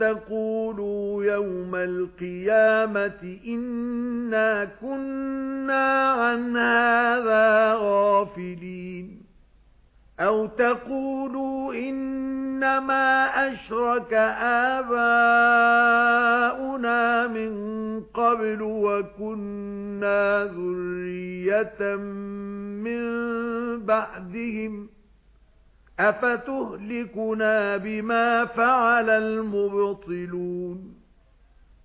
تَقُولُوا يَوْمَ الْقِيَامَةِ إِنَّا كُنَّا عَنْ هَذَا غَافِلِينَ. أَوْ تَقُولُوا إِنَّمَا أَشْرَكَ آبَاؤُنَا مِن قَبْلُ وَكُنَّا ذُرِّيَّةً مِّن بَعْدِهِمْ أَفَتُهْلِكُنَا بِمَا فَعَلَ الْمُبْطِلُونَ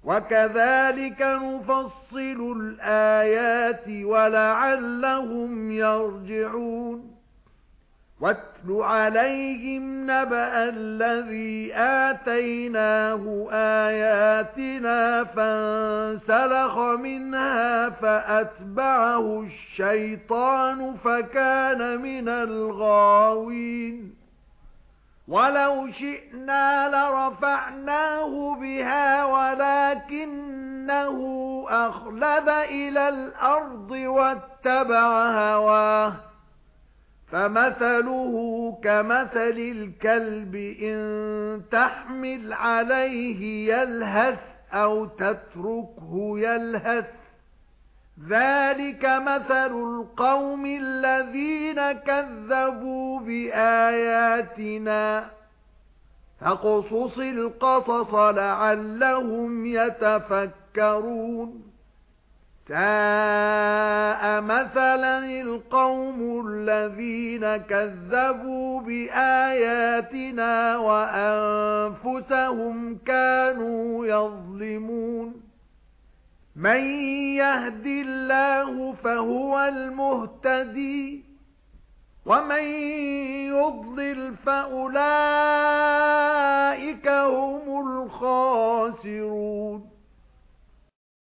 وَكَذَلِكَ نُفَصِّلُ الْآيَاتِ وَلَعَلَّهُمْ يَرْجِعُونَ وَاتْلُ عَلَيْهِمْ نَبَأَ الَّذِي آتَيْنَاهُ آيَاتِنَا فَانسَلَخَ مِنْهَا فَأَتْبَعَهُ الشَّيْطَانُ فَكَانَ مِنَ الْغَاوِينَ. وَلَوْ شِئْنَا لَرَفَعْنَاهُ بِهَا وَلَكِنَّهُ أَخْلَدَ إِلَى الْأَرْضِ وَاتَّبَعَ هَوَاهُ. فَمَثَلُهُ كَمَثَلِ الْكَلْبِ إِن تَحْمِلْ عَلَيْهِ يَلْهَثْ أَوْ تَتْرُكْهُ يَلْهَث. ذَلِكَ مَثَلُ الْقَوْمِ الَّذِينَ كَذَّبُوا بِآيَاتِنَا. فَقُصُصِ الْقَصَصَ لَعَلَّهُمْ يَتَفَكَّرُونَ. سَاءَ مَثَلًا الْقَوْمُ الَّذِينَ كَذَّبُوا بِآيَاتِنَا وَأَنفُسَهُمْ كَانُوا يَظْلِمُونَ. مَن يَهْدِ اللَّهُ فَهُوَ الْمُهْتَدِي وَمَن يُضْلِلْ فَأُولَئِكَ هُمُ الْخَاسِرُونَ.